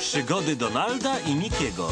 Przygody Donalda i Mikiego.